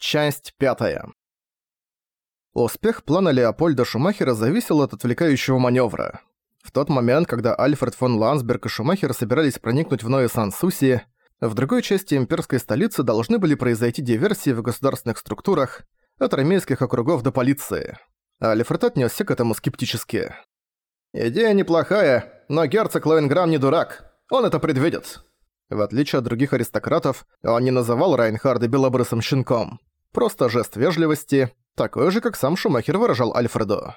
Часть пятая. Успех плана Леопольда Шумахера зависел от отвлекающего маневра. В тот момент, когда Альфред фон Лансберг и Шумахер собирались проникнуть в Ное Сан-Суси, в другой части имперской столицы должны были произойти диверсии в государственных структурах, от армейских округов до полиции. Альфред отнесся к этому скептически. «Идея неплохая, но герцог Лоенграм не дурак. Он это предвидит». В отличие от других аристократов, он не называл Райнхарда белобрысым щенком. Просто жест вежливости, такой же, как сам Шумахер выражал Альфреду.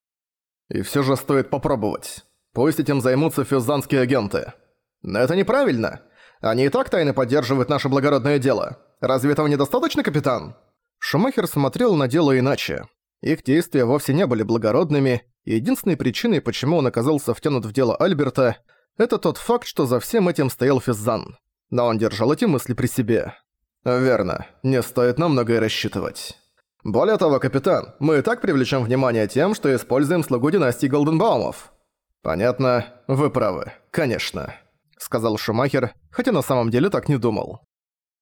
«И всё же стоит попробовать. Пусть этим займутся фюзанские агенты. Но это неправильно. Они и так тайно поддерживают наше благородное дело. Разве этого недостаточно, капитан?» Шумахер смотрел на дело иначе. Их действия вовсе не были благородными, и единственной причиной, почему он оказался втянут в дело Альберта, это тот факт, что за всем этим стоял Физзан. Но он держал эти мысли при себе. «Верно. Не стоит на многое рассчитывать. Более того, капитан, мы и так привлечем внимание тем, что используем слугу династии Голденбаумов». «Понятно. Вы правы. Конечно», — сказал Шумахер, хотя на самом деле так не думал.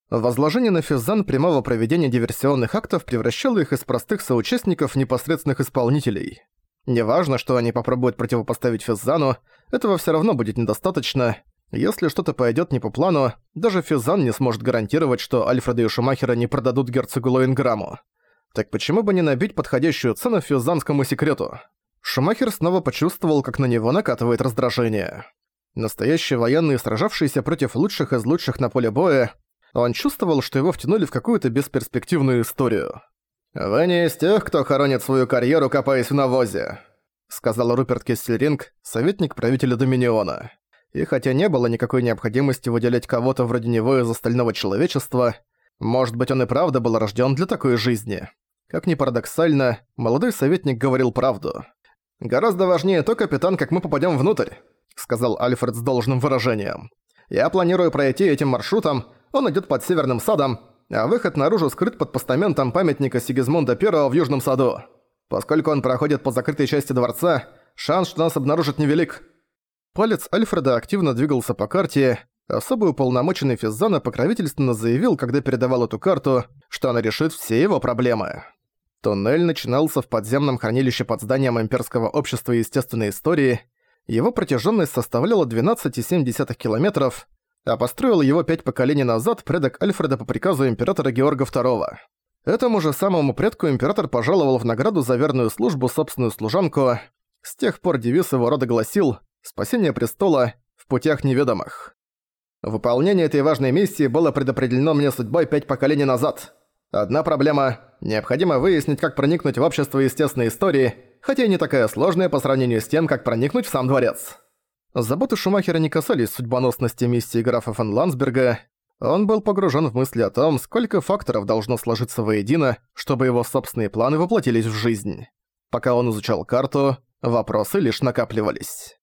Возложение на Физан прямого проведения диверсионных актов превращало их из простых соучастников в непосредственных исполнителей. Неважно, что они попробуют противопоставить Физану, этого все равно будет недостаточно, если что-то пойдет не по плану, даже Физан не сможет гарантировать, что Альфреда и Шумахера не продадут герцогу Лоинграмму. Так почему бы не набить подходящую цену фюзанскому секрету? Шумахер снова почувствовал, как на него накатывает раздражение. Настоящий военный, сражавшийся против лучших из лучших на поле боя, он чувствовал, что его втянули в какую-то бесперспективную историю. «Вы не из тех, кто хоронит свою карьеру, копаясь в навозе», сказал Руперт Кессельринг, советник правителя Доминиона. И хотя не было никакой необходимости выделять кого-то вроде него из остального человечества, может быть, он и правда был рожден для такой жизни. Как ни парадоксально, молодой советник говорил правду. «Гораздо важнее то, капитан, как мы попадем внутрь», сказал Альфред с должным выражением. «Я планирую пройти этим маршрутом, он идет под Северным садом, а выход наружу скрыт под постаментом памятника Сигизмунда I в Южном саду. Поскольку он проходит по закрытой части дворца, шанс, что нас обнаружат невелик. Палец Альфреда активно двигался по карте. Особый уполномоченный Физзана покровительственно заявил, когда передавал эту карту, что она решит все его проблемы. Туннель начинался в подземном хранилище под зданием Имперского общества естественной истории. Его протяженность составляла 12,7 километров, а построил его пять поколений назад предок Альфреда по приказу императора Георга II. Этому же самому предку император пожаловал в награду за верную службу собственную служанку. С тех пор девиз его рода гласил Спасение престола в путях неведомых. Выполнение этой важной миссии было предопределено мне судьбой пять поколений назад. Одна проблема – необходимо выяснить, как проникнуть в общество естественной истории, хотя и не такая сложная по сравнению с тем, как проникнуть в сам дворец. Заботы Шумахера не касались судьбоносности миссии графа фон Ландсберга. Он был погружен в мысли о том, сколько факторов должно сложиться воедино, чтобы его собственные планы воплотились в жизнь. Пока он изучал карту, вопросы лишь накапливались.